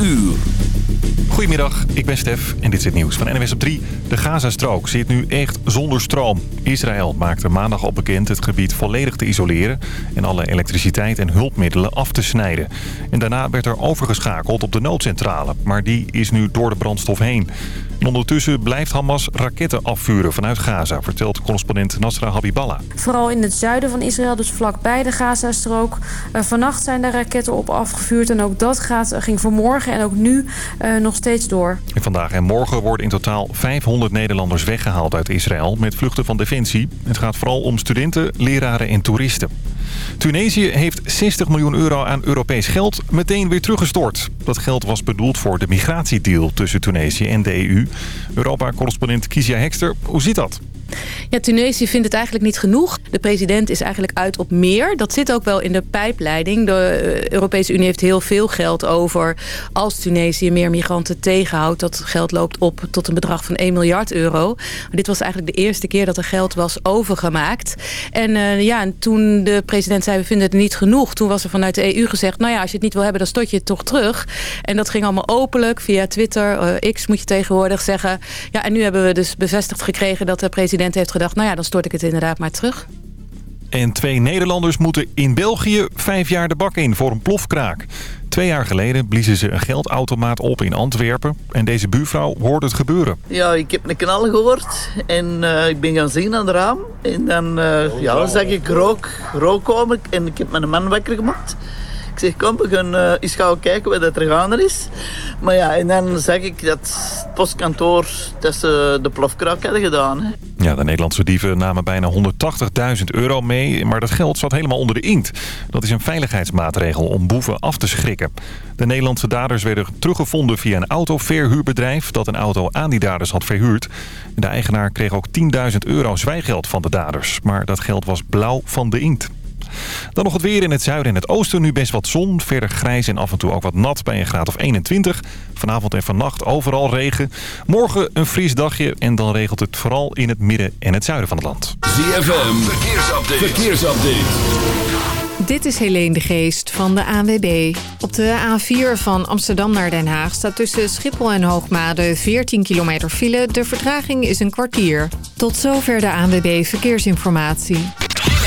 uur. Goedemiddag, ik ben Stef en dit is het nieuws van NWS op 3. De Gazastrook zit nu echt zonder stroom. Israël maakte maandag al bekend het gebied volledig te isoleren... en alle elektriciteit en hulpmiddelen af te snijden. En daarna werd er overgeschakeld op de noodcentrale. Maar die is nu door de brandstof heen. En ondertussen blijft Hamas raketten afvuren vanuit Gaza... vertelt correspondent Nasra Habiballah. Vooral in het zuiden van Israël, dus vlakbij de Gazastrook. Uh, vannacht zijn er raketten op afgevuurd. En ook dat gaat, ging vanmorgen en ook nu uh, nog door. Vandaag en morgen worden in totaal 500 Nederlanders weggehaald uit Israël... met vluchten van Defensie. Het gaat vooral om studenten, leraren en toeristen. Tunesië heeft 60 miljoen euro aan Europees geld meteen weer teruggestort. Dat geld was bedoeld voor de migratiedeal tussen Tunesië en de EU. Europa-correspondent Kizia Hekster, hoe zit dat? Ja, Tunesië vindt het eigenlijk niet genoeg. De president is eigenlijk uit op meer. Dat zit ook wel in de pijpleiding. De Europese Unie heeft heel veel geld over... als Tunesië meer migranten tegenhoudt. Dat geld loopt op tot een bedrag van 1 miljard euro. Maar dit was eigenlijk de eerste keer dat er geld was overgemaakt. En uh, ja, en toen de president zei we vinden het niet genoeg... toen was er vanuit de EU gezegd... nou ja, als je het niet wil hebben, dan stort je het toch terug. En dat ging allemaal openlijk via Twitter. Uh, X moet je tegenwoordig zeggen. Ja, en nu hebben we dus bevestigd gekregen dat de president heeft gedacht... nou ja, dan stort ik het inderdaad maar terug. En twee Nederlanders moeten in België vijf jaar de bak in voor een plofkraak. Twee jaar geleden bliezen ze een geldautomaat op in Antwerpen. En deze buurvrouw hoorde het gebeuren. Ja, ik heb een knal gehoord. En uh, ik ben gaan zien aan het raam. En dan, uh, ja, zag ik rook, rook komen. En ik heb mijn man wakker gemaakt. Zeg, kom, we gaan uh, eens kijken wat er gaande is. Maar ja, en dan zag ik dat het postkantoor ze de plofkraak hadden gedaan. Hè. Ja, de Nederlandse dieven namen bijna 180.000 euro mee, maar dat geld zat helemaal onder de inkt. Dat is een veiligheidsmaatregel om boeven af te schrikken. De Nederlandse daders werden teruggevonden via een autoverhuurbedrijf dat een auto aan die daders had verhuurd. De eigenaar kreeg ook 10.000 euro zwijgeld van de daders, maar dat geld was blauw van de inkt. Dan nog het weer in het zuiden en het oosten. Nu best wat zon, verder grijs en af en toe ook wat nat bij een graad of 21. Vanavond en vannacht overal regen. Morgen een fris dagje en dan regelt het vooral in het midden en het zuiden van het land. ZFM, verkeersupdate. verkeersupdate. Dit is Helene de Geest van de ANWB. Op de A4 van Amsterdam naar Den Haag staat tussen Schiphol en Hoogmade 14 kilometer file. De vertraging is een kwartier. Tot zover de ANWB Verkeersinformatie.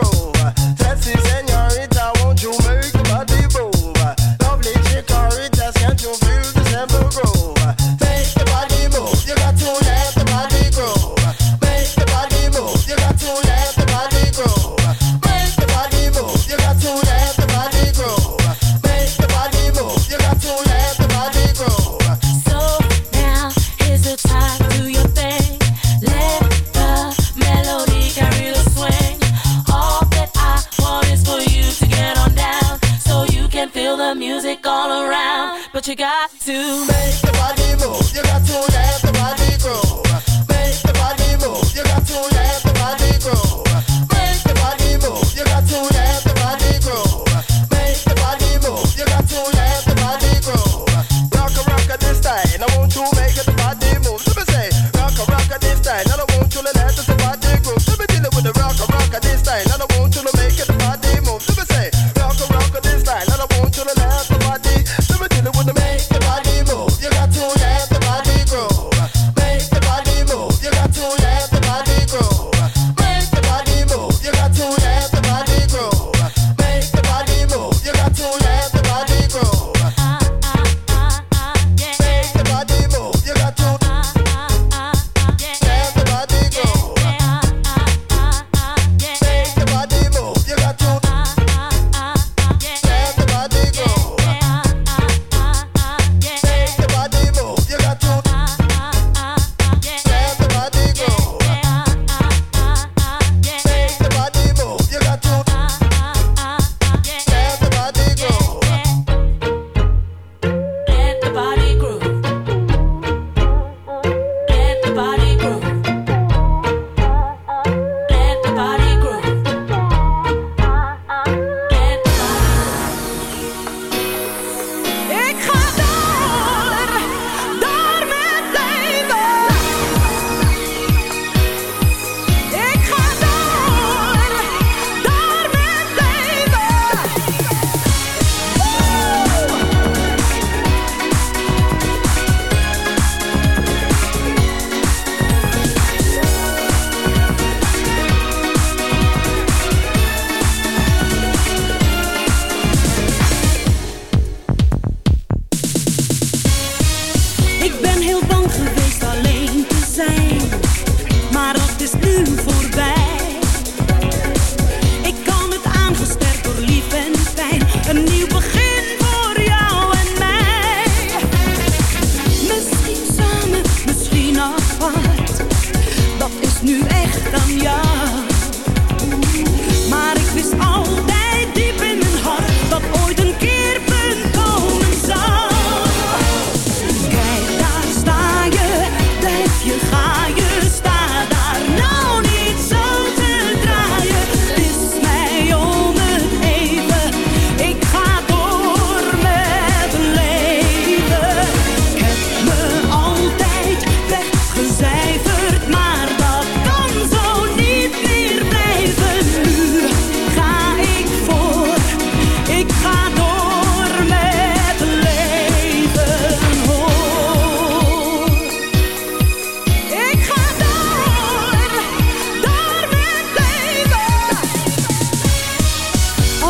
The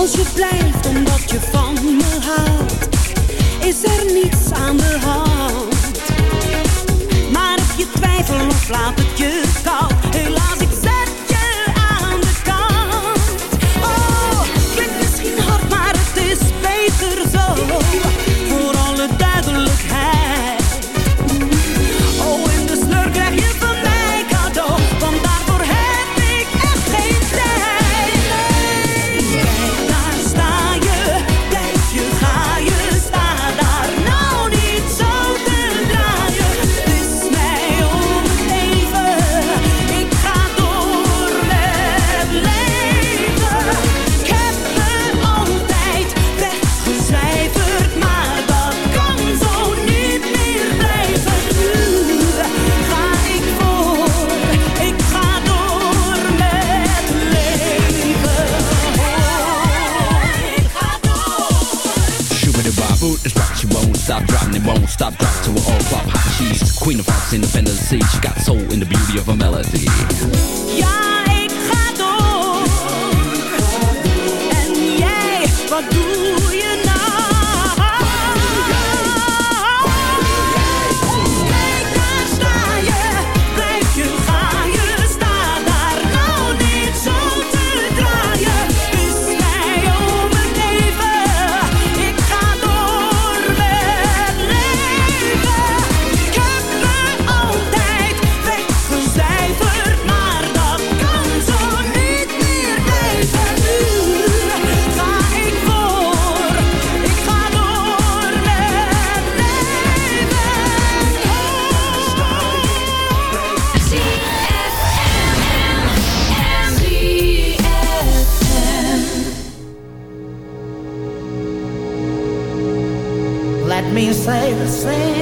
Als je blijft omdat je van me houdt, is er niets aan de hand. Maar als je twijfel of laat het je koud? Mama all pop hot cheese. Queen of hearts in the fantasy. She got soul in the beauty of a melody. Ja, ik ga door. En jij, wat doe the same.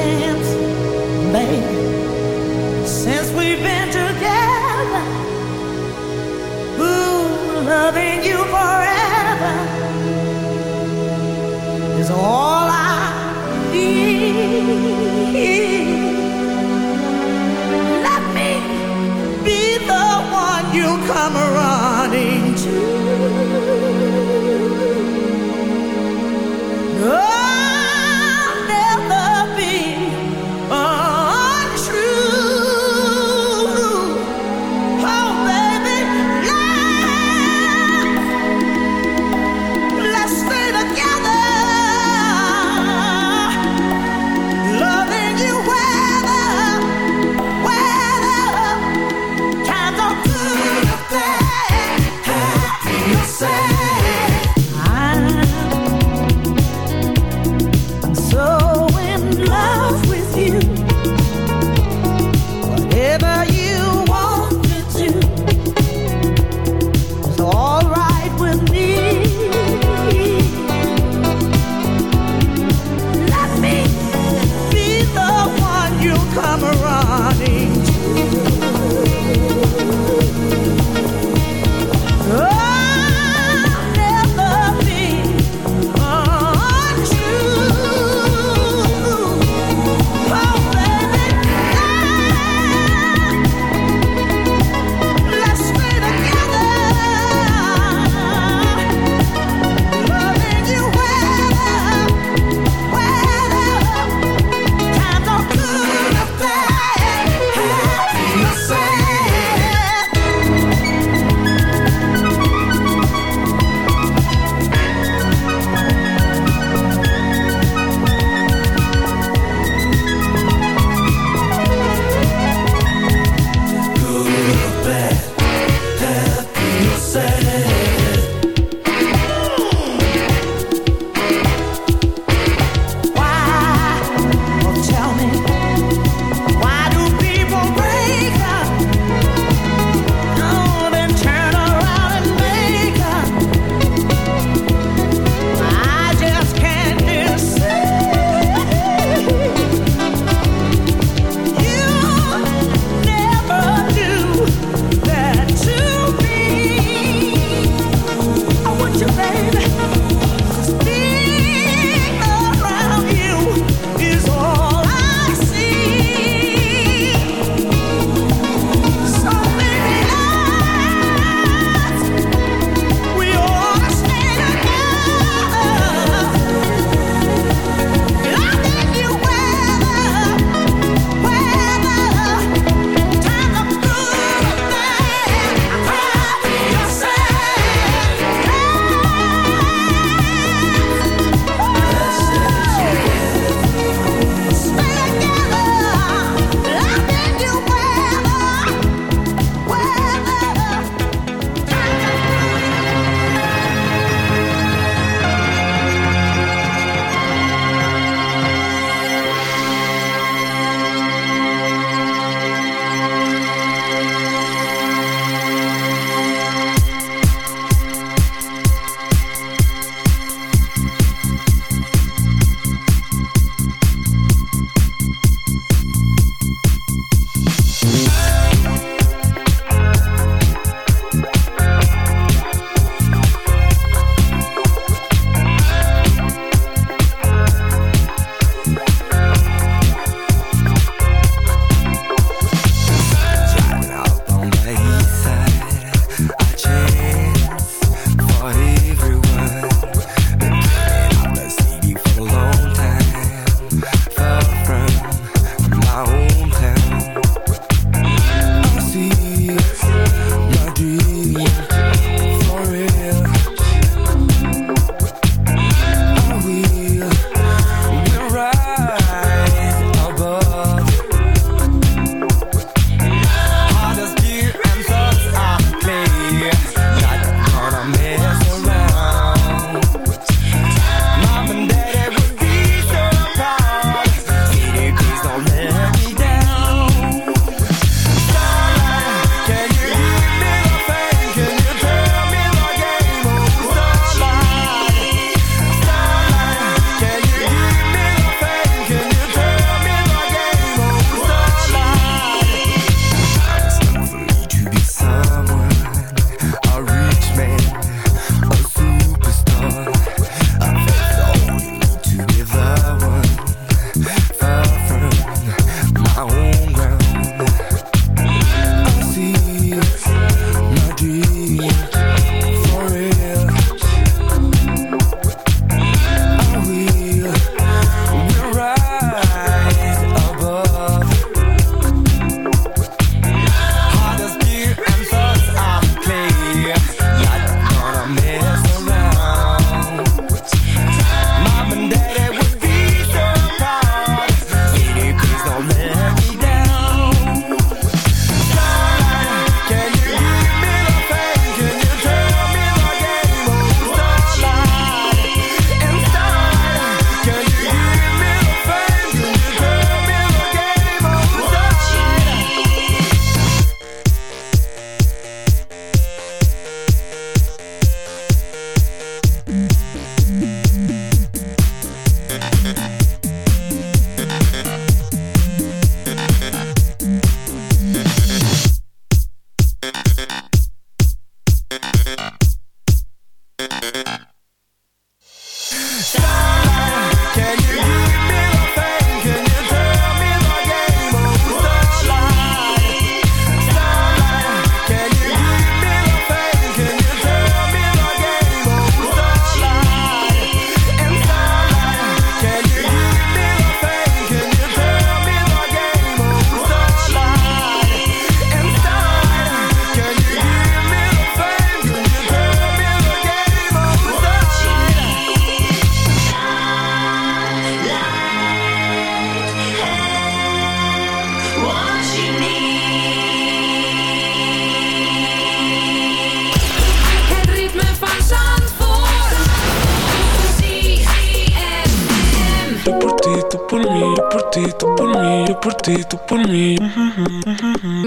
Ti, tú por mí.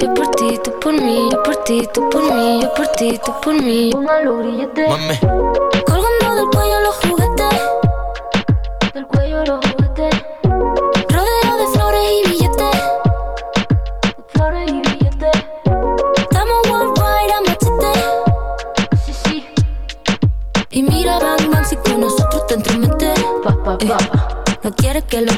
Yo por ti, tú por mí, yo por ti, tú por mí, yo por ti, tú por mí. Póngalo grillete. Mami. Colgando del cuello los juguetes. Del cuello los juguetes. Rodeo de flores y billetes. De flores y billetes. Estamos worldwide a machete. Sí, sí. Y mira, Bang Bang, si con nosotros te entromete. Pa, pa, pa. No quieres que lo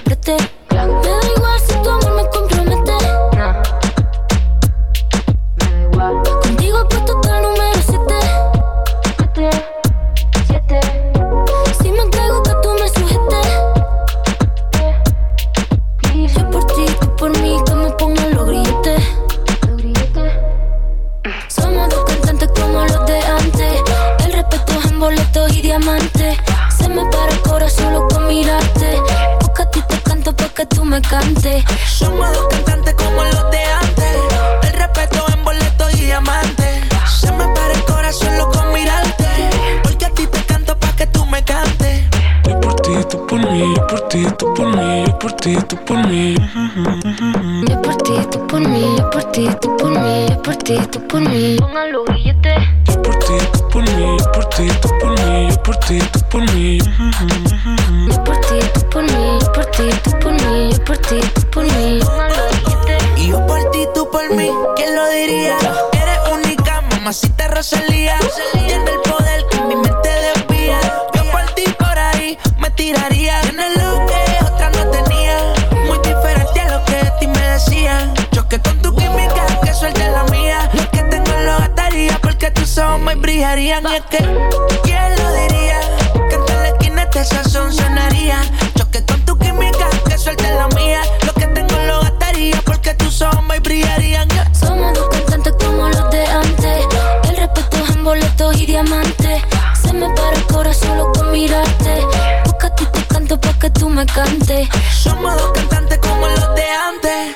este sazón sonaría. Choque con tu química, que suelte la mía. Lo que tengo lo gastaría porque tus ojos me brillarían. Somos dos cantantes como los de antes. El respeto es en boletos y diamantes. Se me para el corazón solo con mirarte. Porque a ti te canto pa' que tú me cantes. Somos dos cantantes como los de antes.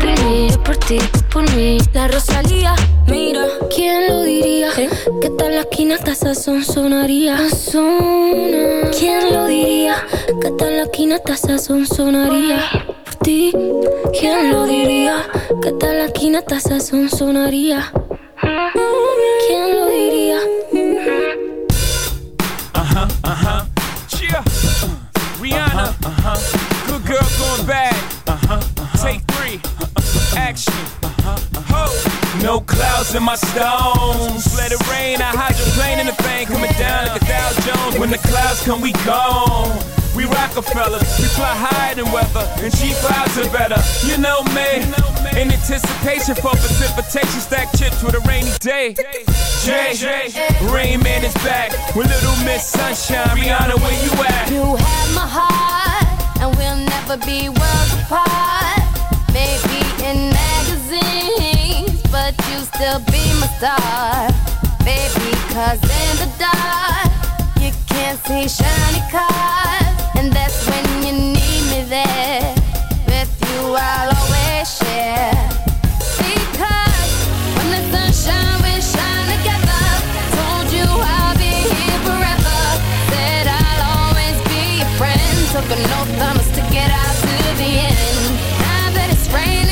yo por ti, tú por mí. La Rosalía, mira, ¿quién lo diría? Que tal la esquina hasta sazón sonaría. ¿Quién lo diría? Que tal la esquina hasta sazón sonaría. Por ti, ¿quién lo diría? Que tal la esquina hasta sazón sonaría. ¿Quién No clouds in my stones. Let it rain. I hydroplane in the bank. Coming down like a Dow Jones. When the clouds come, we gone. We Rockefellers, we fly higher than weather, and cheap vibes are better. You know me, in anticipation for precipitation, stack chips with a rainy day. Jay, Rain Man is back with Little Miss Sunshine. Rihanna, where you at? You have my heart, and we'll never be worlds apart. Still be my star. Baby, cause in the dark, you can't see shiny cars. And that's when you need me there. With you, I'll always share. Because when the sunshine, we shine together. Told you I'll be here forever. Said I'll always be your friend. Took to get out to the end. Now that it's raining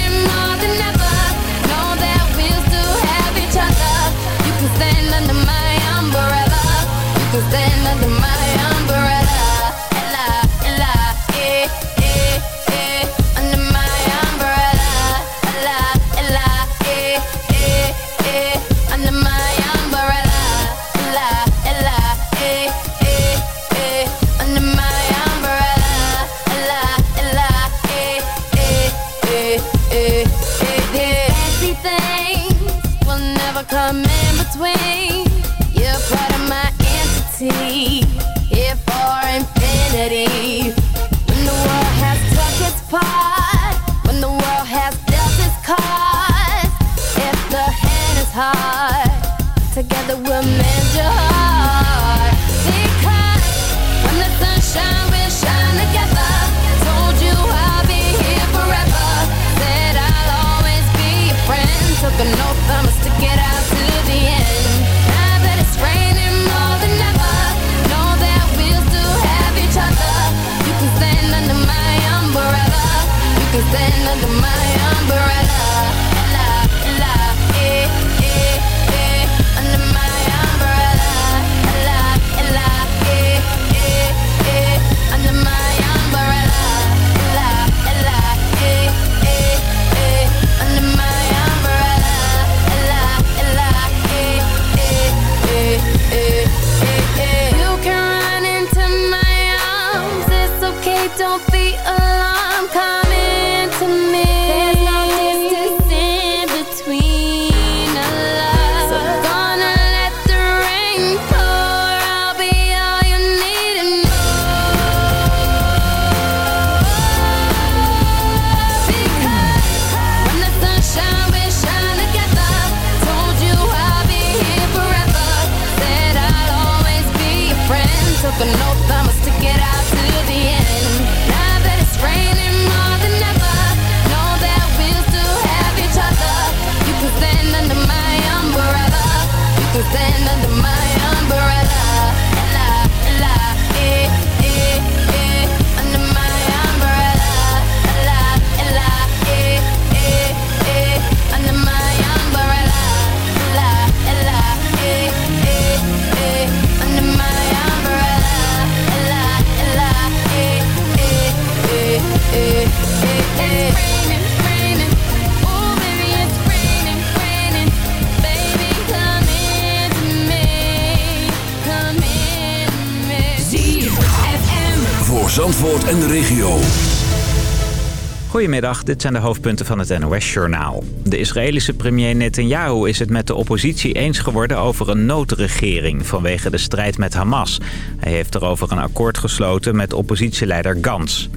Dit zijn de hoofdpunten van het NOS-journaal. De Israëlische premier Netanyahu is het met de oppositie eens geworden over een noodregering vanwege de strijd met Hamas. Hij heeft erover een akkoord gesloten met oppositieleider Gans.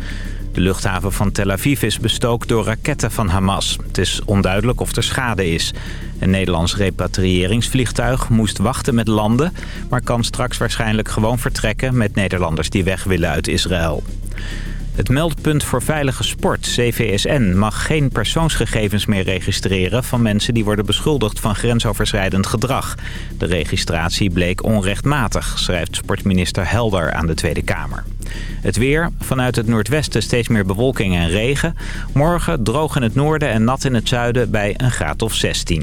De luchthaven van Tel Aviv is bestookt door raketten van Hamas. Het is onduidelijk of er schade is. Een Nederlands repatriëringsvliegtuig moest wachten met landen... maar kan straks waarschijnlijk gewoon vertrekken met Nederlanders die weg willen uit Israël. Het meldpunt voor veilige sport, CVSN, mag geen persoonsgegevens meer registreren van mensen die worden beschuldigd van grensoverschrijdend gedrag. De registratie bleek onrechtmatig, schrijft sportminister Helder aan de Tweede Kamer. Het weer, vanuit het noordwesten steeds meer bewolking en regen. Morgen droog in het noorden en nat in het zuiden bij een graad of 16.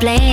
blame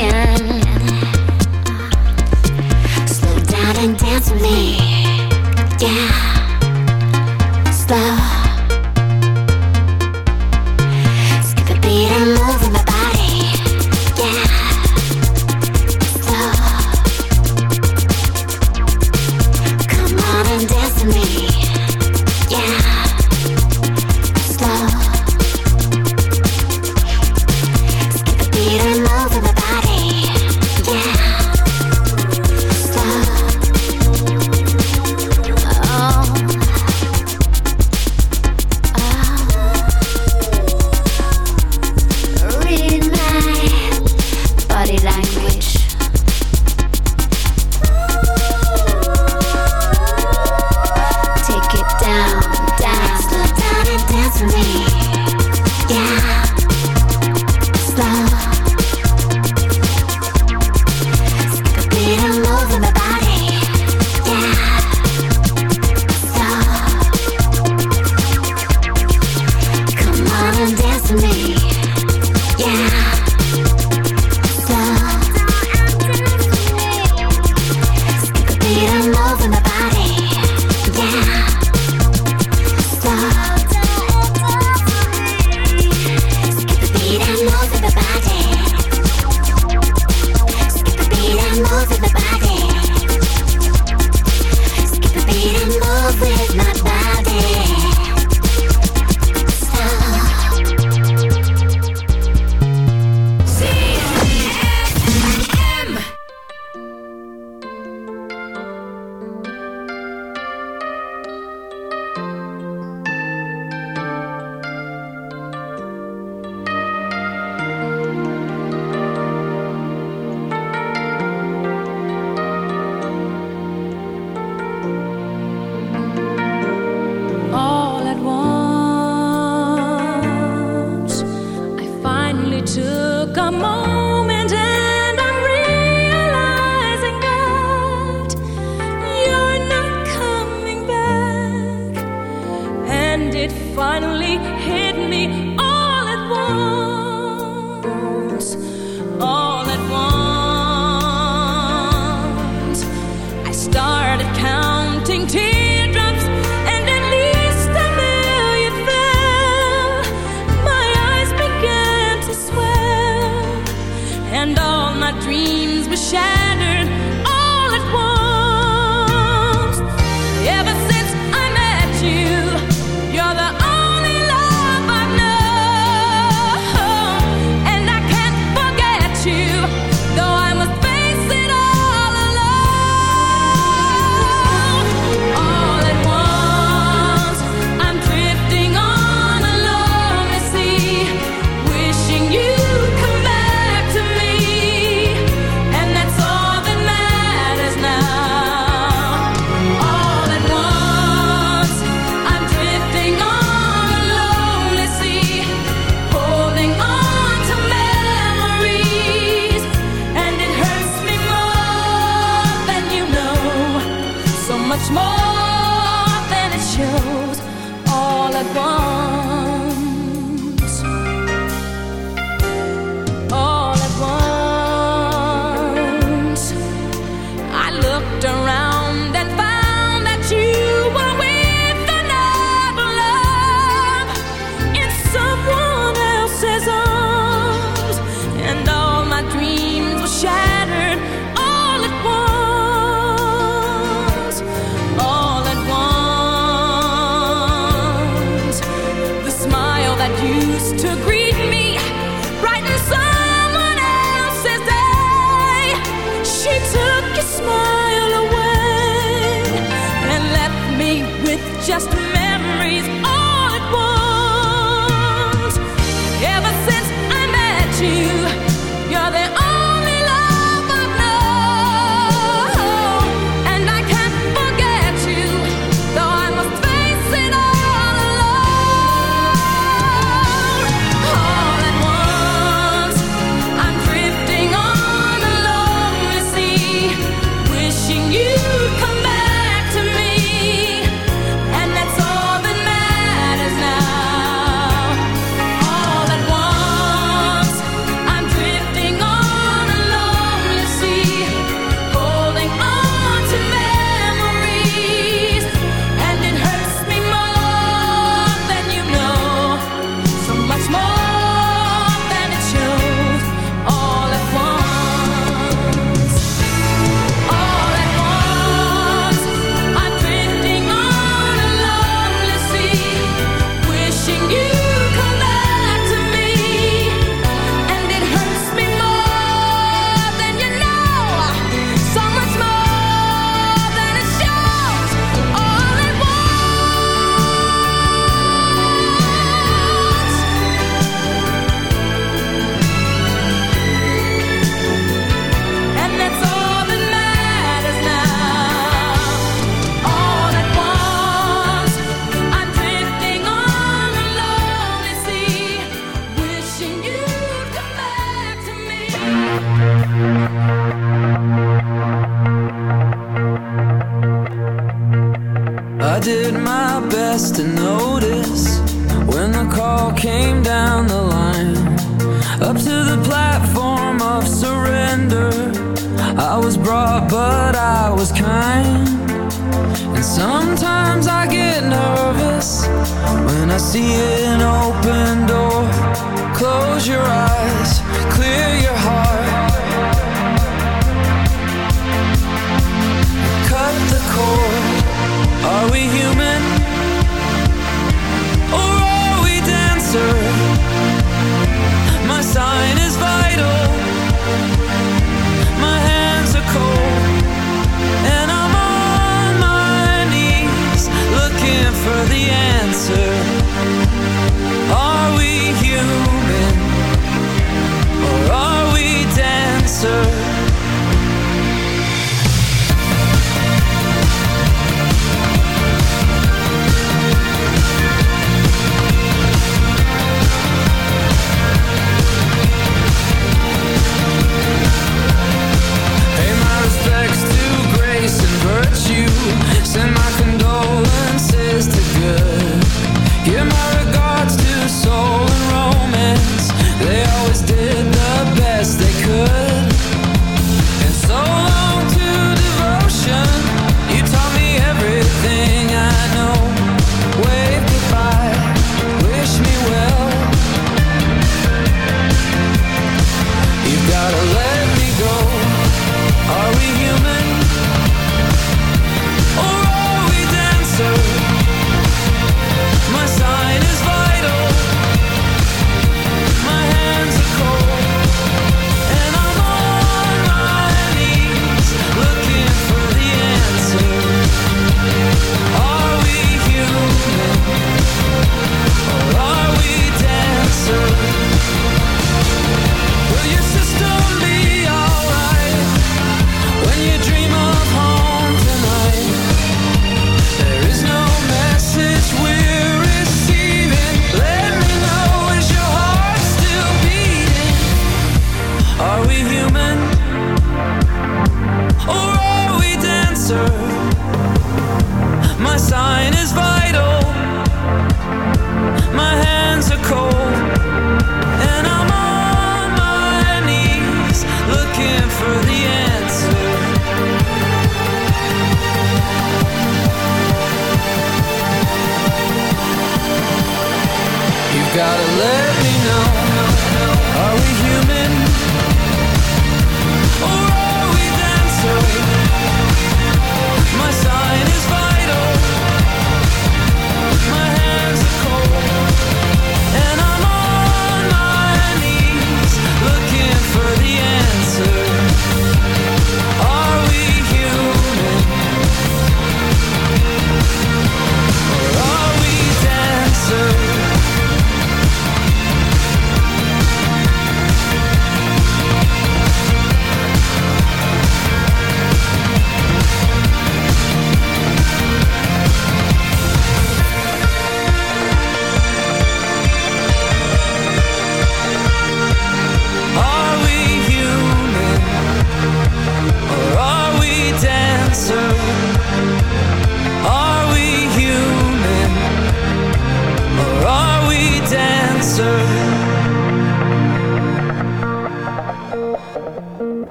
took a moment and I'm realizing that you're not coming back. And it finally hit.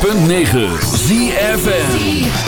106.9 ZFN